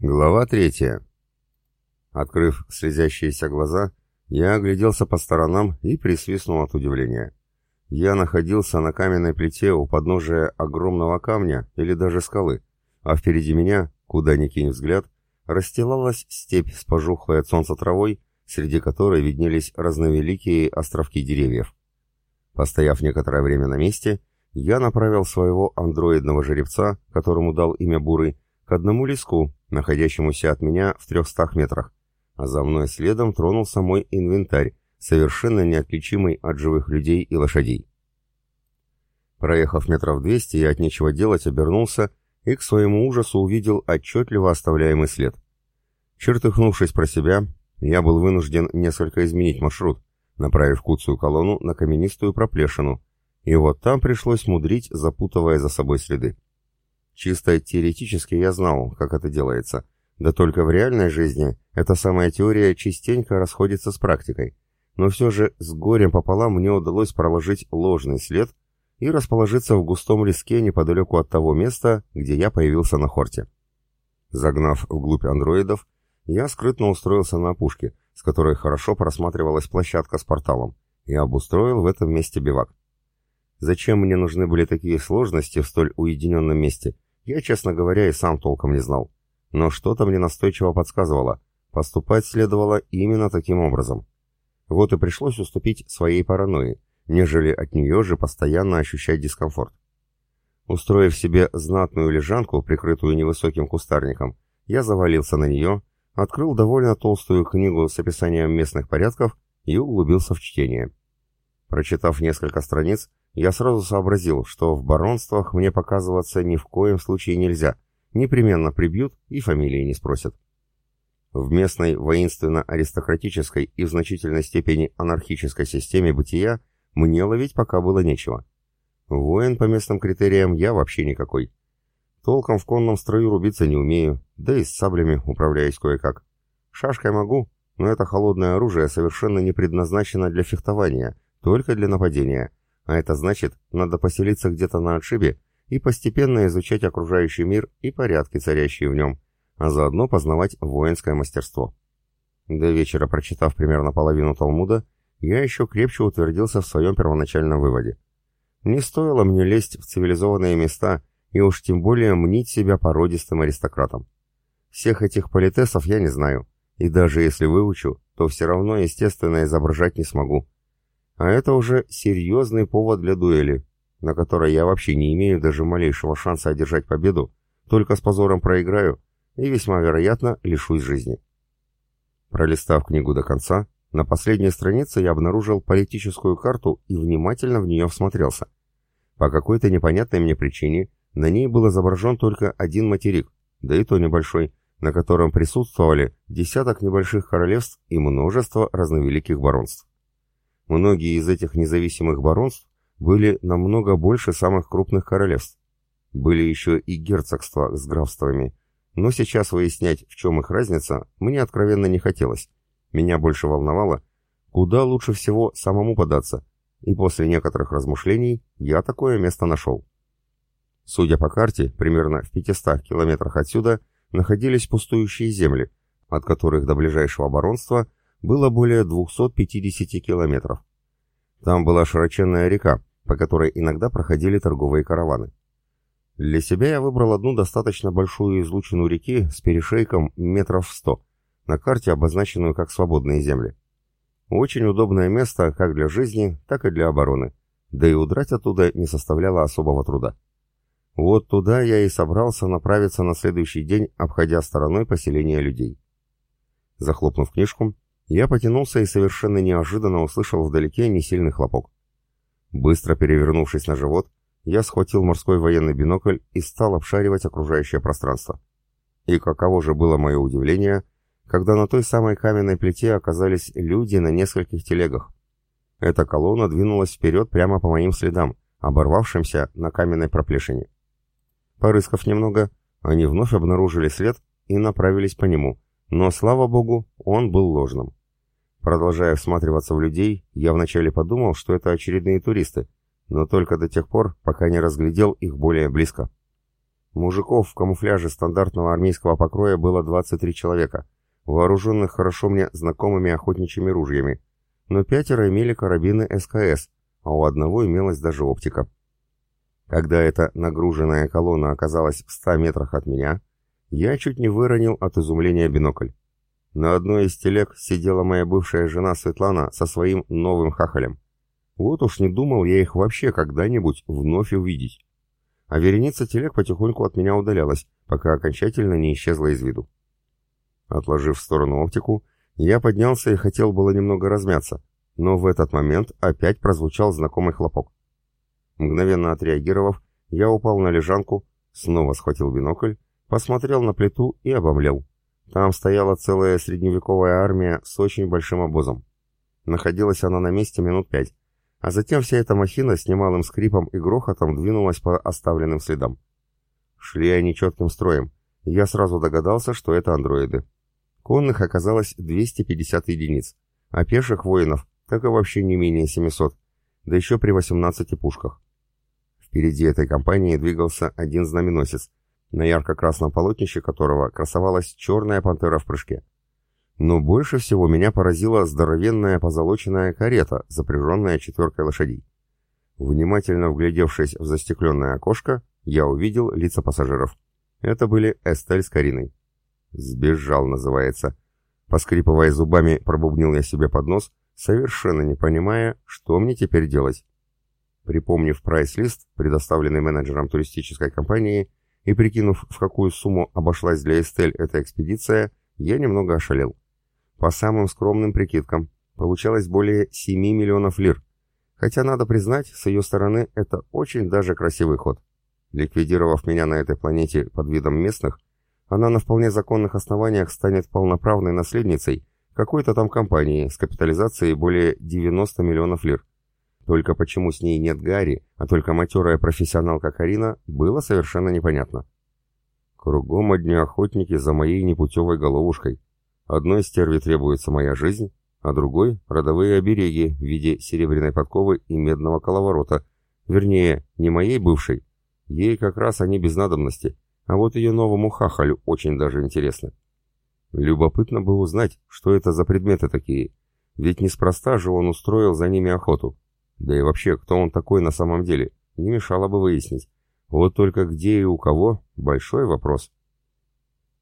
Глава третья. Открыв слезящиеся глаза, я огляделся по сторонам и присвистнул от удивления. Я находился на каменной плите у подножия огромного камня или даже скалы, а впереди меня, куда ни кинь взгляд, расстилалась степь с пожухлой от солнца травой, среди которой виднелись разновеликие островки деревьев. Постояв некоторое время на месте, я направил своего андроидного жеребца, которому дал имя Бурый, к одному леску, находящемуся от меня в трехстах метрах, а за мной следом тронулся мой инвентарь, совершенно неотличимый от живых людей и лошадей. Проехав метров двести, я от нечего делать обернулся и к своему ужасу увидел отчетливо оставляемый след. Чертыхнувшись про себя, я был вынужден несколько изменить маршрут, направив куцую колонну на каменистую проплешину, и вот там пришлось мудрить, запутывая за собой следы. Чисто теоретически я знал, как это делается. Да только в реальной жизни эта самая теория частенько расходится с практикой. Но все же с горем пополам мне удалось проложить ложный след и расположиться в густом леске неподалеку от того места, где я появился на хорте. Загнав вглубь андроидов, я скрытно устроился на опушке, с которой хорошо просматривалась площадка с порталом, и обустроил в этом месте бивак. Зачем мне нужны были такие сложности в столь уединенном месте, я, честно говоря, и сам толком не знал. Но что-то мне настойчиво подсказывало. Поступать следовало именно таким образом. Вот и пришлось уступить своей паранойи, нежели от нее же постоянно ощущать дискомфорт. Устроив себе знатную лежанку, прикрытую невысоким кустарником, я завалился на нее, открыл довольно толстую книгу с описанием местных порядков и углубился в чтение. Прочитав несколько страниц, я сразу сообразил, что в баронствах мне показываться ни в коем случае нельзя, непременно прибьют и фамилии не спросят. В местной воинственно-аристократической и в значительной степени анархической системе бытия мне ловить пока было нечего. Воин по местным критериям я вообще никакой. Толком в конном строю рубиться не умею, да и с саблями управляюсь кое-как. Шашкой могу, но это холодное оружие совершенно не предназначено для фехтования, только для нападения, а это значит, надо поселиться где-то на отшибе и постепенно изучать окружающий мир и порядки, царящие в нем, а заодно познавать воинское мастерство. До вечера, прочитав примерно половину Талмуда, я еще крепче утвердился в своем первоначальном выводе. Не стоило мне лезть в цивилизованные места и уж тем более мнить себя породистым аристократом. Всех этих политесов я не знаю, и даже если выучу, то все равно, естественно, изображать не смогу, а это уже серьезный повод для дуэли, на которой я вообще не имею даже малейшего шанса одержать победу, только с позором проиграю и весьма вероятно лишусь жизни. Пролистав книгу до конца, на последней странице я обнаружил политическую карту и внимательно в нее всмотрелся. По какой-то непонятной мне причине на ней был изображен только один материк, да и то небольшой, на котором присутствовали десяток небольших королевств и множество разновеликих баронств. Многие из этих независимых баронств были намного больше самых крупных королевств. Были еще и герцогства с графствами, но сейчас выяснять, в чем их разница, мне откровенно не хотелось. Меня больше волновало, куда лучше всего самому податься, и после некоторых размышлений я такое место нашел. Судя по карте, примерно в 500 километрах отсюда находились пустующие земли, от которых до ближайшего баронства – было более 250 километров. Там была широченная река, по которой иногда проходили торговые караваны. Для себя я выбрал одну достаточно большую излучину реки с перешейком метров в сто, на карте обозначенную как свободные земли. Очень удобное место как для жизни, так и для обороны, да и удрать оттуда не составляло особого труда. Вот туда я и собрался направиться на следующий день, обходя стороной поселения людей. Захлопнув книжку, я потянулся и совершенно неожиданно услышал вдалеке несильный хлопок. Быстро перевернувшись на живот, я схватил морской военный бинокль и стал обшаривать окружающее пространство. И каково же было мое удивление, когда на той самой каменной плите оказались люди на нескольких телегах. Эта колонна двинулась вперед прямо по моим следам, оборвавшимся на каменной проплешине. Порыскав немного, они вновь обнаружили след и направились по нему, но, слава богу, он был ложным. Продолжая всматриваться в людей, я вначале подумал, что это очередные туристы, но только до тех пор, пока не разглядел их более близко. Мужиков в камуфляже стандартного армейского покроя было 23 человека, вооруженных хорошо мне знакомыми охотничьими ружьями, но пятеро имели карабины СКС, а у одного имелась даже оптика. Когда эта нагруженная колонна оказалась в 100 метрах от меня, я чуть не выронил от изумления бинокль. На одной из телег сидела моя бывшая жена Светлана со своим новым хахалем. Вот уж не думал я их вообще когда-нибудь вновь увидеть. А вереница телег потихоньку от меня удалялась, пока окончательно не исчезла из виду. Отложив в сторону оптику, я поднялся и хотел было немного размяться, но в этот момент опять прозвучал знакомый хлопок. Мгновенно отреагировав, я упал на лежанку, снова схватил бинокль, посмотрел на плиту и обомлел. Там стояла целая средневековая армия с очень большим обозом. Находилась она на месте минут пять, а затем вся эта махина с немалым скрипом и грохотом двинулась по оставленным следам. Шли они четким строем. Я сразу догадался, что это андроиды. Конных оказалось 250 единиц, а пеших воинов так и вообще не менее 700, да еще при 18 пушках. Впереди этой компании двигался один знаменосец, на ярко-красном полотнище которого красовалась черная пантера в прыжке. Но больше всего меня поразила здоровенная позолоченная карета, запряженная четверкой лошадей. Внимательно вглядевшись в застекленное окошко, я увидел лица пассажиров. Это были Эстель с Кариной. «Сбежал» называется. Поскрипывая зубами, пробубнил я себе под нос, совершенно не понимая, что мне теперь делать. Припомнив прайс-лист, предоставленный менеджером туристической компании, и прикинув, в какую сумму обошлась для Эстель эта экспедиция, я немного ошалел. По самым скромным прикидкам, получалось более 7 миллионов лир. Хотя, надо признать, с ее стороны это очень даже красивый ход. Ликвидировав меня на этой планете под видом местных, она на вполне законных основаниях станет полноправной наследницей какой-то там компании с капитализацией более 90 миллионов лир. Только почему с ней нет Гарри, а только матерая профессионалка Карина, было совершенно непонятно. Кругом одни охотники за моей непутевой головушкой. Одной стерве требуется моя жизнь, а другой — родовые обереги в виде серебряной подковы и медного коловорота. Вернее, не моей бывшей. Ей как раз они без надобности, а вот ее новому хахалю очень даже интересно. Любопытно бы узнать, что это за предметы такие, ведь неспроста же он устроил за ними охоту. Да и вообще, кто он такой на самом деле, не мешало бы выяснить. Вот только где и у кого — большой вопрос.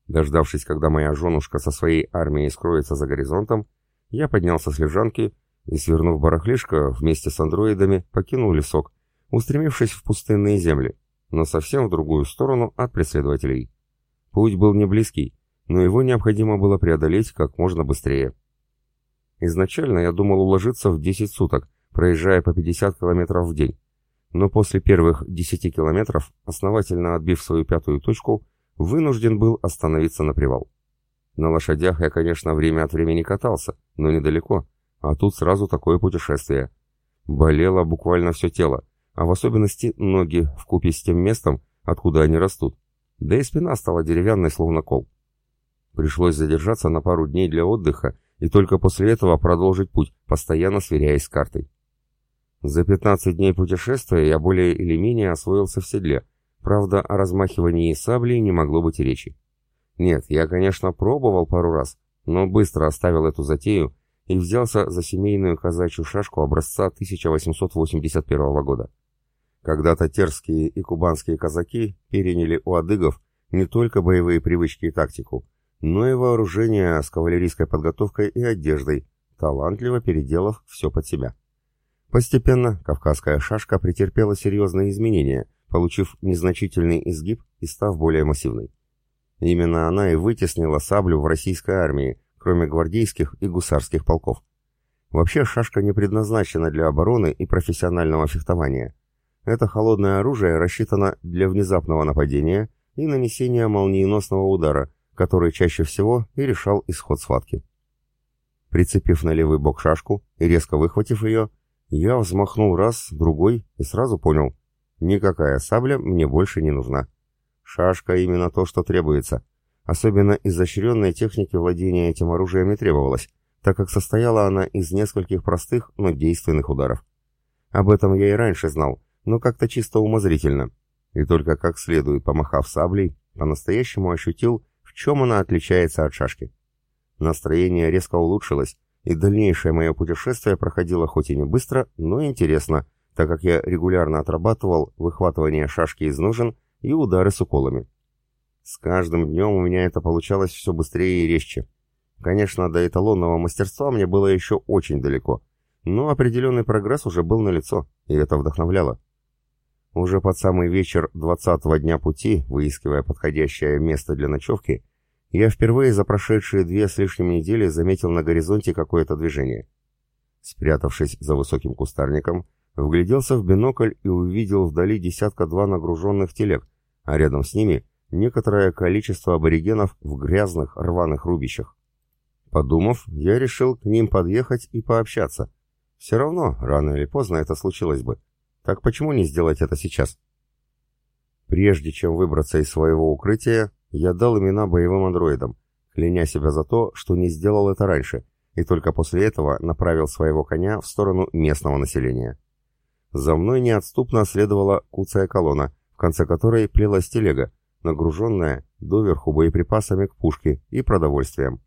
Дождавшись, когда моя женушка со своей армией скроется за горизонтом, я поднялся с лежанки и, свернув барахлишко, вместе с андроидами покинул лесок, устремившись в пустынные земли, но совсем в другую сторону от преследователей. Путь был не близкий, но его необходимо было преодолеть как можно быстрее. Изначально я думал уложиться в 10 суток, проезжая по 50 километров в день, но после первых 10 километров, основательно отбив свою пятую точку, вынужден был остановиться на привал. На лошадях я, конечно, время от времени катался, но недалеко, а тут сразу такое путешествие. Болело буквально все тело, а в особенности ноги в купе с тем местом, откуда они растут. Да и спина стала деревянной, словно кол. Пришлось задержаться на пару дней для отдыха и только после этого продолжить путь, постоянно сверяясь с картой. За 15 дней путешествия я более или менее освоился в седле, Правда, о размахивании саблей не могло быть и речи. Нет, я, конечно, пробовал пару раз, но быстро оставил эту затею и взялся за семейную казачью шашку образца 1881 года. Когда-то терские и кубанские казаки переняли у адыгов не только боевые привычки и тактику, но и вооружение с кавалерийской подготовкой и одеждой, талантливо переделав все под себя. Постепенно кавказская шашка претерпела серьезные изменения – получив незначительный изгиб и став более массивной. Именно она и вытеснила саблю в российской армии, кроме гвардейских и гусарских полков. Вообще шашка не предназначена для обороны и профессионального фехтования. Это холодное оружие рассчитано для внезапного нападения и нанесения молниеносного удара, который чаще всего и решал исход схватки. Прицепив на левый бок шашку и резко выхватив ее, я взмахнул раз, другой и сразу понял, Никакая сабля мне больше не нужна. Шашка именно то, что требуется. Особенно изощренной техники владения этим оружием не требовалось, так как состояла она из нескольких простых, но действенных ударов. Об этом я и раньше знал, но как-то чисто умозрительно. и только как следует помахав саблей, по-настоящему ощутил, в чем она отличается от шашки. Настроение резко улучшилось, и дальнейшее мое путешествие проходило хоть и не быстро, но интересно, так как я регулярно отрабатывал выхватывание шашки из ножен и удары с уколами. С каждым днем у меня это получалось все быстрее и резче. Конечно, до эталонного мастерства мне было еще очень далеко, но определенный прогресс уже был налицо, и это вдохновляло. Уже под самый вечер двадцатого дня пути, выискивая подходящее место для ночевки, я впервые за прошедшие две с лишним недели заметил на горизонте какое-то движение. Спрятавшись за высоким кустарником, вгляделся в бинокль и увидел вдали десятка-два нагруженных телег, а рядом с ними некоторое количество аборигенов в грязных рваных рубищах. Подумав, я решил к ним подъехать и пообщаться. Все равно, рано или поздно это случилось бы. Так почему не сделать это сейчас? Прежде чем выбраться из своего укрытия, я дал имена боевым андроидам, кляня себя за то, что не сделал это раньше, и только после этого направил своего коня в сторону местного населения. За мной неотступно следовала куцая колонна, в конце которой плелась телега, нагруженная доверху боеприпасами к пушке и продовольствием.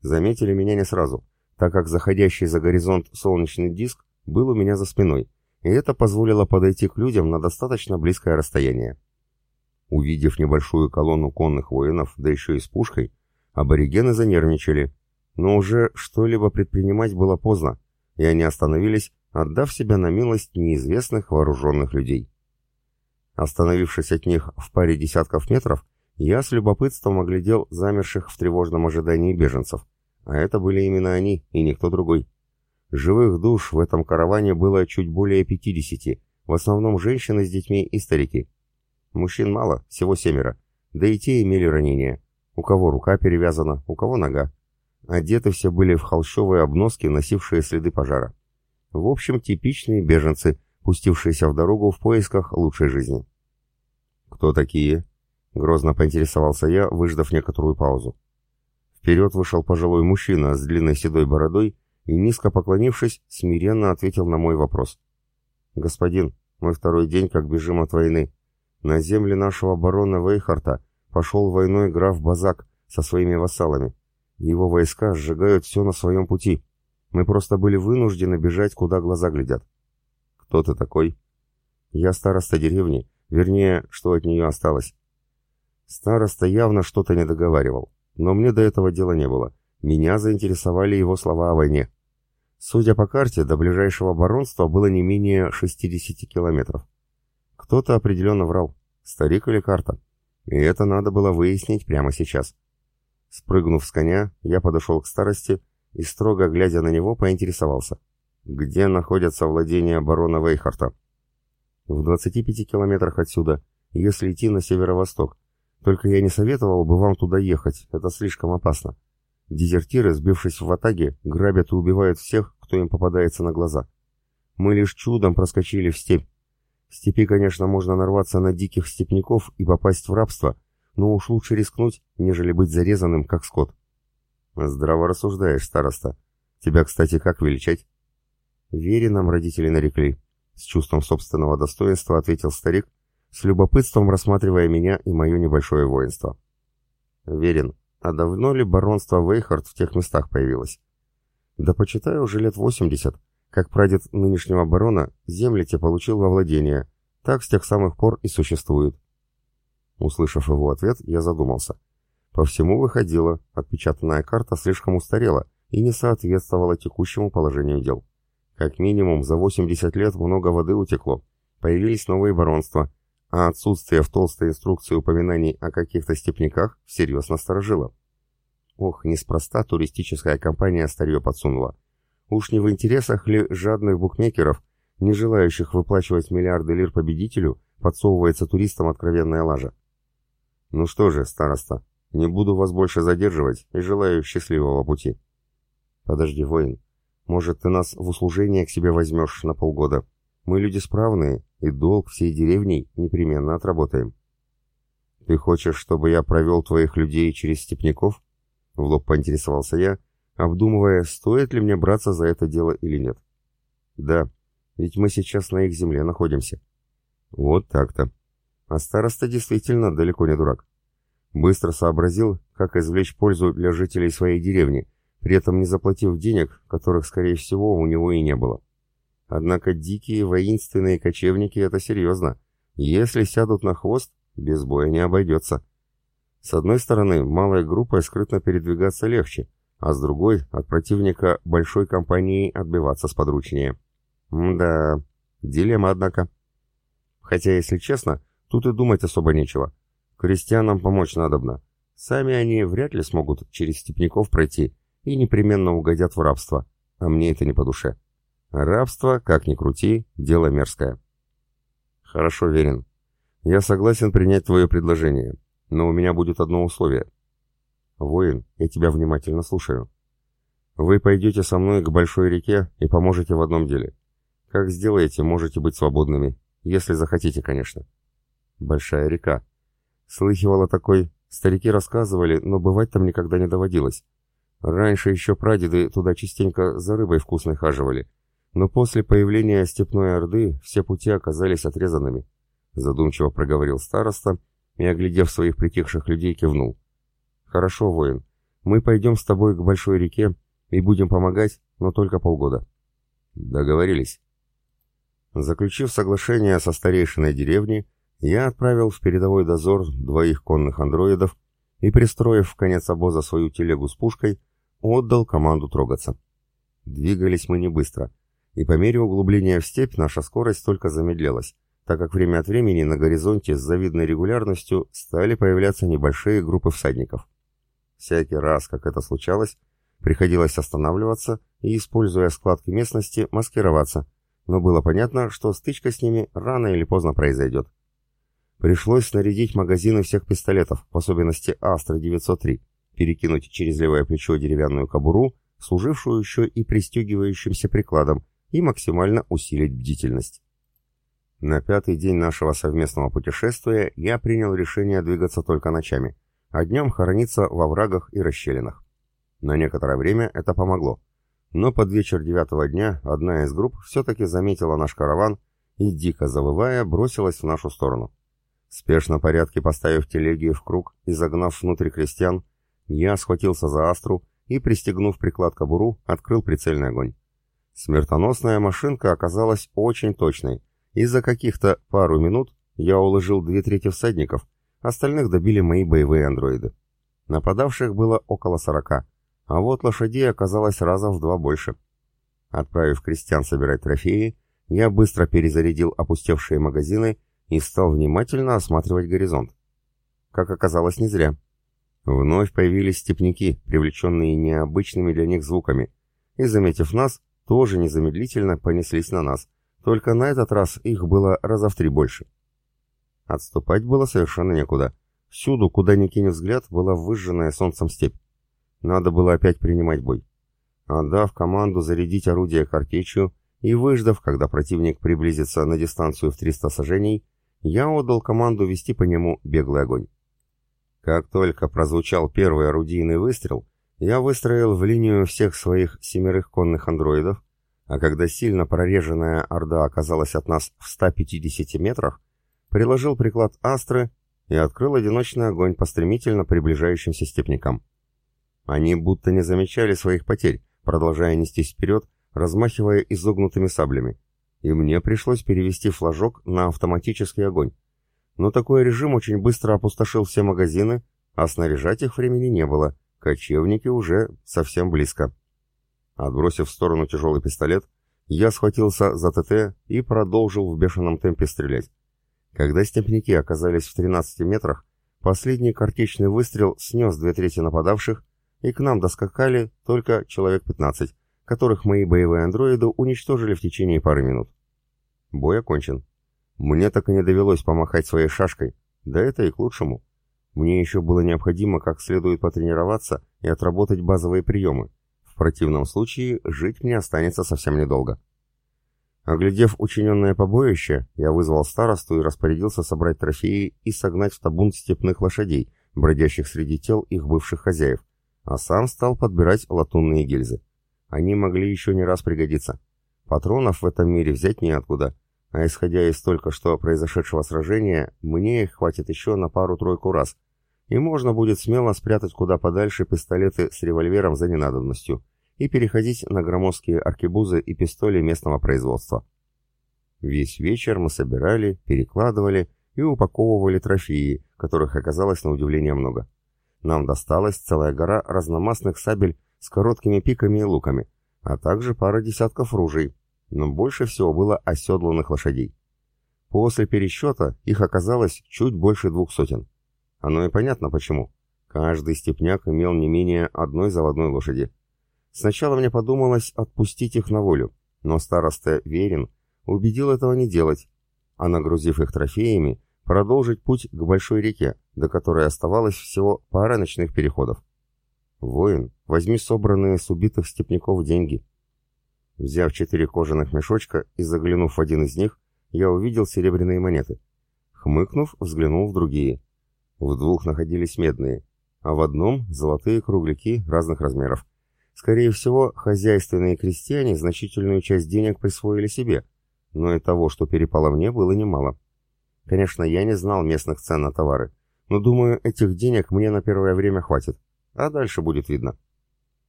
Заметили меня не сразу, так как заходящий за горизонт солнечный диск был у меня за спиной, и это позволило подойти к людям на достаточно близкое расстояние. Увидев небольшую колонну конных воинов, да еще и с пушкой, аборигены занервничали, но уже что-либо предпринимать было поздно, и они остановились, отдав себя на милость неизвестных вооруженных людей. Остановившись от них в паре десятков метров, я с любопытством оглядел замерших в тревожном ожидании беженцев, а это были именно они и никто другой. Живых душ в этом караване было чуть более 50, в основном женщины с детьми и старики. Мужчин мало, всего семеро, да и те имели ранения. У кого рука перевязана, у кого нога. Одеты все были в холщовые обноски, носившие следы пожара. В общем, типичные беженцы, пустившиеся в дорогу в поисках лучшей жизни. «Кто такие?» — грозно поинтересовался я, выждав некоторую паузу. Вперед вышел пожилой мужчина с длинной седой бородой и, низко поклонившись, смиренно ответил на мой вопрос. «Господин, мы второй день как бежим от войны. На земли нашего барона Вейхарта пошел войной граф Базак со своими вассалами. Его войска сжигают все на своем пути. Мы просто были вынуждены бежать, куда глаза глядят». «Кто ты такой?» «Я староста деревни, вернее, что от нее осталось». Староста явно что-то не договаривал, но мне до этого дела не было. Меня заинтересовали его слова о войне. Судя по карте, до ближайшего баронства было не менее 60 километров. Кто-то определенно врал, старик или карта. И это надо было выяснить прямо сейчас. Спрыгнув с коня, я подошел к старости и, строго глядя на него, поинтересовался. Где находятся владения барона Вейхарта? В 25 километрах отсюда, если идти на северо-восток. Только я не советовал бы вам туда ехать, это слишком опасно. Дезертиры, сбившись в атаге, грабят и убивают всех, кто им попадается на глаза. Мы лишь чудом проскочили в степь. В степи, конечно, можно нарваться на диких степняков и попасть в рабство, но уж лучше рискнуть, нежели быть зарезанным, как скот. Здраво рассуждаешь, староста. Тебя, кстати, как величать? Вере нам родители нарекли. С чувством собственного достоинства ответил старик, с любопытством рассматривая меня и мое небольшое воинство. Верен, а давно ли баронство Вейхард в тех местах появилось? Да почитаю уже лет 80, как прадед нынешнего барона земли те получил во владение. Так с тех самых пор и существует. Услышав его ответ, я задумался. По всему выходило, отпечатанная карта слишком устарела и не соответствовала текущему положению дел. Как минимум за 80 лет много воды утекло, появились новые баронства – а отсутствие в толстой инструкции упоминаний о каких-то степняках всерьез насторожило. Ох, неспроста туристическая компания старье подсунула. Уж не в интересах ли жадных букмекеров, не желающих выплачивать миллиарды лир победителю, подсовывается туристам откровенная лажа? Ну что же, староста, не буду вас больше задерживать и желаю счастливого пути. Подожди, воин, может, ты нас в услужение к себе возьмешь на полгода? Мы люди справные, и долг всей деревней непременно отработаем. Ты хочешь, чтобы я провел твоих людей через степняков? В лоб поинтересовался я, обдумывая, стоит ли мне браться за это дело или нет. Да, ведь мы сейчас на их земле находимся. Вот так-то. а староста действительно далеко не дурак. Быстро сообразил, как извлечь пользу для жителей своей деревни, при этом не заплатив денег, которых, скорее всего, у него и не было. Однако дикие воинственные кочевники — это серьезно. Если сядут на хвост, без боя не обойдется. С одной стороны, малой группой скрытно передвигаться легче, а с другой, от противника большой компанией отбиваться сподручнее. Мда, дилемма, однако. Хотя, если честно, тут и думать особо нечего. Крестьянам помочь надобно. Сами они вряд ли смогут через степняков пройти и непременно угодят в рабство, а мне это не по душе. Рабство, как ни крути, дело мерзкое. Хорошо, Верин. Я согласен принять твое предложение, но у меня будет одно условие. Воин, я тебя внимательно слушаю. Вы пойдете со мной к большой реке и поможете в одном деле. Как сделаете, можете быть свободными, если захотите, конечно. Большая река. Слыхивала такой, старики рассказывали, но бывать там никогда не доводилось. Раньше еще прадеды туда частенько за рыбой вкусной хаживали, но после появления степной орды все пути оказались отрезанными. Задумчиво проговорил староста и, оглядев своих притихших людей, кивнул. «Хорошо, воин, мы пойдем с тобой к большой реке и будем помогать, но только полгода». «Договорились». Заключив соглашение со старейшиной деревни, я отправил в передовой дозор двоих конных андроидов и, пристроив в конец обоза свою телегу с пушкой, отдал команду трогаться. Двигались мы не быстро, и по мере углубления в степь наша скорость только замедлялась, так как время от времени на горизонте с завидной регулярностью стали появляться небольшие группы всадников. Всякий раз, как это случалось, приходилось останавливаться и, используя складки местности, маскироваться, но было понятно, что стычка с ними рано или поздно произойдет. Пришлось снарядить магазины всех пистолетов, в особенности Астра-903, перекинуть через левое плечо деревянную кобуру, служившую еще и пристегивающимся прикладом, и максимально усилить бдительность. На пятый день нашего совместного путешествия я принял решение двигаться только ночами, а днем хорониться во врагах и расщелинах. На некоторое время это помогло, но под вечер девятого дня одна из групп все-таки заметила наш караван и, дико завывая, бросилась в нашу сторону. Спешно порядке поставив телеги в круг и загнав внутрь крестьян, я схватился за астру и, пристегнув приклад кобуру, открыл прицельный огонь. Смертоносная машинка оказалась очень точной, и за каких-то пару минут я уложил две трети всадников, остальных добили мои боевые андроиды. Нападавших было около сорока, а вот лошадей оказалось раза в два больше. Отправив крестьян собирать трофеи, я быстро перезарядил опустевшие магазины и стал внимательно осматривать горизонт. Как оказалось, не зря. Вновь появились степняки, привлеченные необычными для них звуками, и, заметив нас, тоже незамедлительно понеслись на нас, только на этот раз их было раза в три больше. Отступать было совершенно некуда. Всюду, куда ни кинь взгляд, была выжженная солнцем степь. Надо было опять принимать бой. Отдав команду зарядить орудие картечью и выждав, когда противник приблизится на дистанцию в 300 сажений, я отдал команду вести по нему беглый огонь. Как только прозвучал первый орудийный выстрел, я выстроил в линию всех своих семерых конных андроидов, а когда сильно прореженная орда оказалась от нас в 150 метрах, приложил приклад Астры и открыл одиночный огонь по стремительно приближающимся степнякам. Они будто не замечали своих потерь, продолжая нестись вперед, размахивая изогнутыми саблями и мне пришлось перевести флажок на автоматический огонь. Но такой режим очень быстро опустошил все магазины, а снаряжать их времени не было, кочевники уже совсем близко. Отбросив в сторону тяжелый пистолет, я схватился за ТТ и продолжил в бешеном темпе стрелять. Когда степняки оказались в 13 метрах, последний картечный выстрел снес две трети нападавших, и к нам доскакали только человек 15, которых мои боевые андроиды уничтожили в течение пары минут. Бой окончен. Мне так и не довелось помахать своей шашкой, да это и к лучшему. Мне еще было необходимо как следует потренироваться и отработать базовые приемы. В противном случае жить мне останется совсем недолго. Оглядев учиненное побоище, я вызвал старосту и распорядился собрать трофеи и согнать в табун степных лошадей, бродящих среди тел их бывших хозяев, а сам стал подбирать латунные гильзы. Они могли еще не раз пригодиться. Патронов в этом мире взять неоткуда, а исходя из только что произошедшего сражения, мне их хватит еще на пару-тройку раз, и можно будет смело спрятать куда подальше пистолеты с револьвером за ненадобностью и переходить на громоздкие аркебузы и пистоли местного производства. Весь вечер мы собирали, перекладывали и упаковывали трофеи, которых оказалось на удивление много. Нам досталась целая гора разномастных сабель с короткими пиками и луками, а также пара десятков ружей, но больше всего было оседланных лошадей. После пересчета их оказалось чуть больше двух сотен. Оно и понятно почему. Каждый степняк имел не менее одной заводной лошади. Сначала мне подумалось отпустить их на волю, но староста Верин убедил этого не делать, а нагрузив их трофеями, продолжить путь к большой реке, до которой оставалось всего пара ночных переходов. «Воин, возьми собранные с убитых степняков деньги», Взяв четыре кожаных мешочка и заглянув в один из них, я увидел серебряные монеты. Хмыкнув, взглянул в другие. В двух находились медные, а в одном — золотые кругляки разных размеров. Скорее всего, хозяйственные крестьяне значительную часть денег присвоили себе, но и того, что перепало мне, было немало. Конечно, я не знал местных цен на товары, но думаю, этих денег мне на первое время хватит, а дальше будет видно.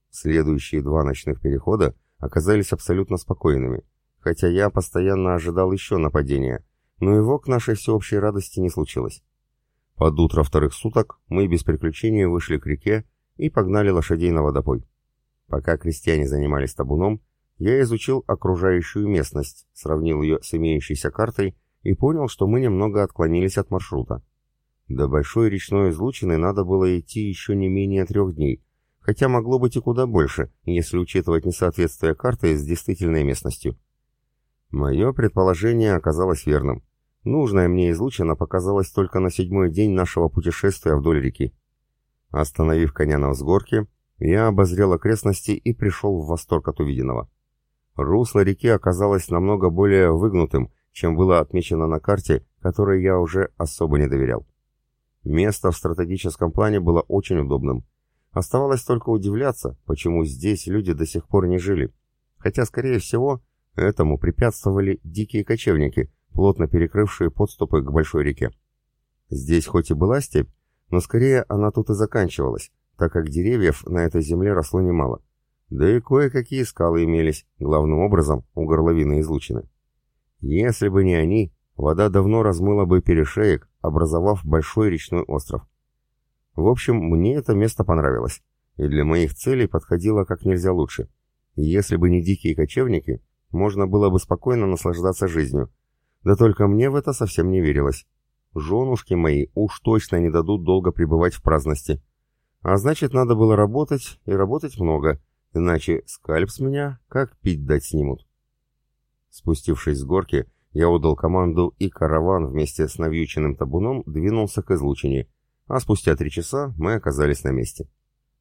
Следующие два ночных перехода оказались абсолютно спокойными, хотя я постоянно ожидал еще нападения, но его к нашей всеобщей радости не случилось. Под утро вторых суток мы без приключений вышли к реке и погнали лошадей на водопой. Пока крестьяне занимались табуном, я изучил окружающую местность, сравнил ее с имеющейся картой и понял, что мы немного отклонились от маршрута. До большой речной излучины надо было идти еще не менее трех дней, хотя могло быть и куда больше, если учитывать несоответствие карты с действительной местностью. Мое предположение оказалось верным. Нужная мне излучина показалась только на седьмой день нашего путешествия вдоль реки. Остановив коня на взгорке, я обозрел окрестности и пришел в восторг от увиденного. Русло реки оказалось намного более выгнутым, чем было отмечено на карте, которой я уже особо не доверял. Место в стратегическом плане было очень удобным. Оставалось только удивляться, почему здесь люди до сих пор не жили. Хотя, скорее всего, этому препятствовали дикие кочевники, плотно перекрывшие подступы к большой реке. Здесь хоть и была степь, но скорее она тут и заканчивалась, так как деревьев на этой земле росло немало. Да и кое-какие скалы имелись, главным образом у горловины излучины. Если бы не они, вода давно размыла бы перешеек, образовав большой речной остров. В общем, мне это место понравилось, и для моих целей подходило как нельзя лучше. если бы не дикие кочевники, можно было бы спокойно наслаждаться жизнью. Да только мне в это совсем не верилось. Женушки мои уж точно не дадут долго пребывать в праздности. А значит, надо было работать, и работать много, иначе скальп с меня как пить дать снимут. Спустившись с горки, я удал команду, и караван вместе с навьюченным табуном двинулся к излучине, а спустя три часа мы оказались на месте.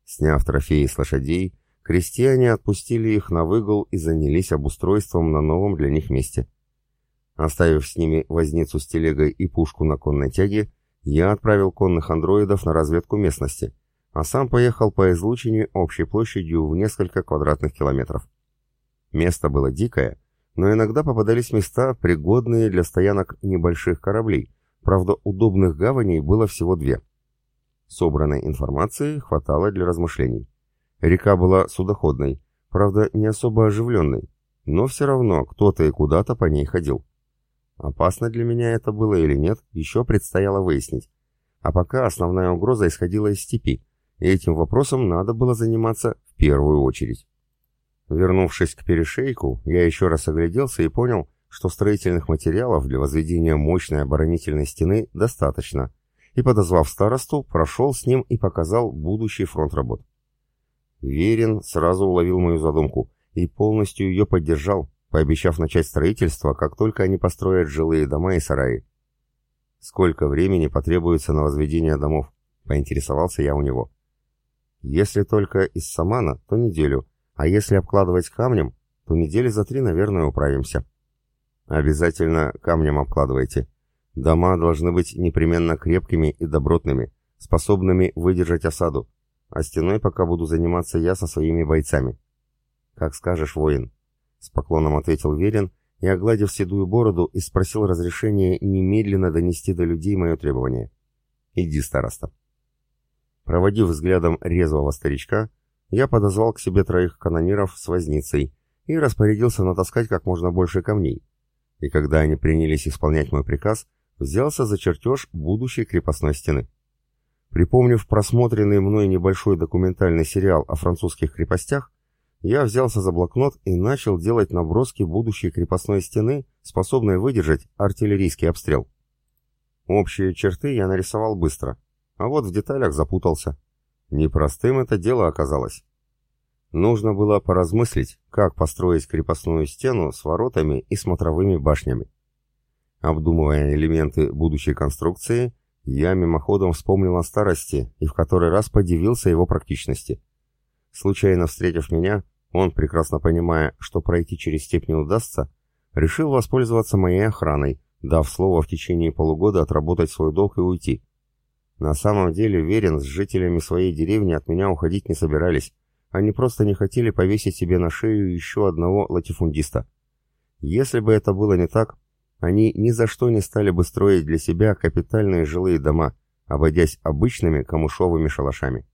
Сняв трофеи с лошадей, крестьяне отпустили их на выгул и занялись обустройством на новом для них месте. Оставив с ними возницу с телегой и пушку на конной тяге, я отправил конных андроидов на разведку местности, а сам поехал по излучине общей площадью в несколько квадратных километров. Место было дикое, но иногда попадались места, пригодные для стоянок небольших кораблей, правда удобных гаваней было всего две – Собранной информации хватало для размышлений. Река была судоходной, правда не особо оживленной, но все равно кто-то и куда-то по ней ходил. Опасно для меня это было или нет, еще предстояло выяснить. А пока основная угроза исходила из степи, этим вопросом надо было заниматься в первую очередь. Вернувшись к перешейку, я еще раз огляделся и понял, что строительных материалов для возведения мощной оборонительной стены достаточно – и, подозвав старосту, прошел с ним и показал будущий фронт работ. Верин сразу уловил мою задумку и полностью ее поддержал, пообещав начать строительство, как только они построят жилые дома и сараи. «Сколько времени потребуется на возведение домов?» — поинтересовался я у него. «Если только из самана, то неделю, а если обкладывать камнем, то недели за три, наверное, управимся». «Обязательно камнем обкладывайте», Дома должны быть непременно крепкими и добротными, способными выдержать осаду, а стеной пока буду заниматься я со своими бойцами. «Как скажешь, воин», — с поклоном ответил Верин и, огладив седую бороду, и спросил разрешения немедленно донести до людей мое требование. «Иди, староста». Проводив взглядом резвого старичка, я подозвал к себе троих канониров с возницей и распорядился натаскать как можно больше камней. И когда они принялись исполнять мой приказ, взялся за чертеж будущей крепостной стены. Припомнив просмотренный мной небольшой документальный сериал о французских крепостях, я взялся за блокнот и начал делать наброски будущей крепостной стены, способной выдержать артиллерийский обстрел. Общие черты я нарисовал быстро, а вот в деталях запутался. Непростым это дело оказалось. Нужно было поразмыслить, как построить крепостную стену с воротами и смотровыми башнями. Обдумывая элементы будущей конструкции, я мимоходом вспомнил о старости и в который раз подивился его практичности. Случайно встретив меня, он, прекрасно понимая, что пройти через степь не удастся, решил воспользоваться моей охраной, дав слово в течение полугода отработать свой долг и уйти. На самом деле Верин с жителями своей деревни от меня уходить не собирались, они просто не хотели повесить себе на шею еще одного латифундиста. Если бы это было не так, они ни за что не стали бы строить для себя капитальные жилые дома, обойдясь обычными камушовыми шалашами.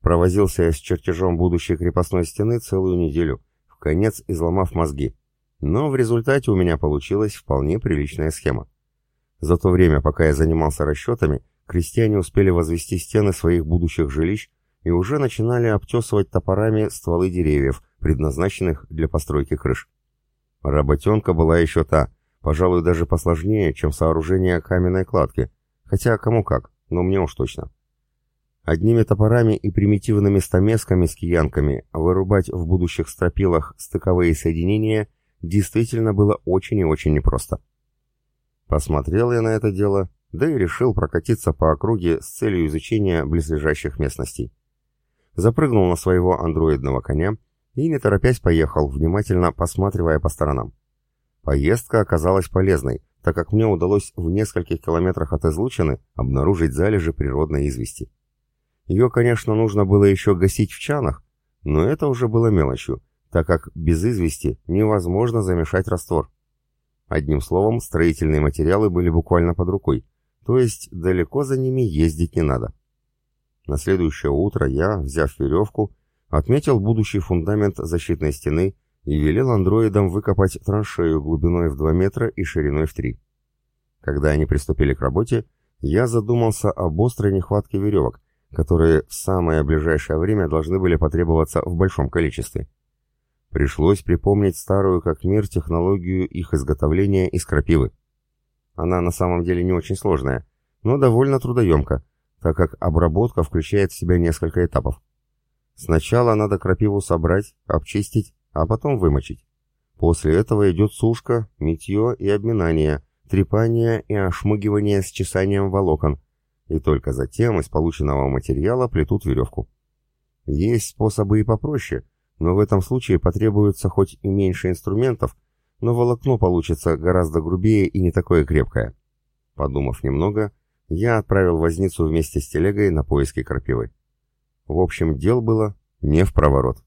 Провозился я с чертежом будущей крепостной стены целую неделю, в конец изломав мозги. Но в результате у меня получилась вполне приличная схема. За то время, пока я занимался расчетами, крестьяне успели возвести стены своих будущих жилищ и уже начинали обтесывать топорами стволы деревьев, предназначенных для постройки крыш. Работенка была еще та, пожалуй, даже посложнее, чем сооружение каменной кладки, хотя кому как, но мне уж точно. Одними топорами и примитивными стамесками с киянками вырубать в будущих стропилах стыковые соединения действительно было очень и очень непросто. Посмотрел я на это дело, да и решил прокатиться по округе с целью изучения близлежащих местностей. Запрыгнул на своего андроидного коня и, не торопясь, поехал, внимательно посматривая по сторонам. Поездка оказалась полезной, так как мне удалось в нескольких километрах от излучины обнаружить залежи природной извести. Ее, конечно, нужно было еще гасить в чанах, но это уже было мелочью, так как без извести невозможно замешать раствор. Одним словом, строительные материалы были буквально под рукой, то есть далеко за ними ездить не надо. На следующее утро я, взяв веревку, отметил будущий фундамент защитной стены и велел андроидам выкопать траншею глубиной в 2 метра и шириной в 3. Когда они приступили к работе, я задумался об острой нехватке веревок, которые в самое ближайшее время должны были потребоваться в большом количестве. Пришлось припомнить старую как мир технологию их изготовления из крапивы. Она на самом деле не очень сложная, но довольно трудоемка, так как обработка включает в себя несколько этапов. Сначала надо крапиву собрать, обчистить, а потом вымочить. После этого идет сушка, митье и обминание, трепание и ошмыгивание с чесанием волокон, и только затем из полученного материала плетут веревку. Есть способы и попроще, но в этом случае потребуется хоть и меньше инструментов, но волокно получится гораздо грубее и не такое крепкое. Подумав немного, я отправил возницу вместе с телегой на поиски крапивы. В общем, дел было не в проворот.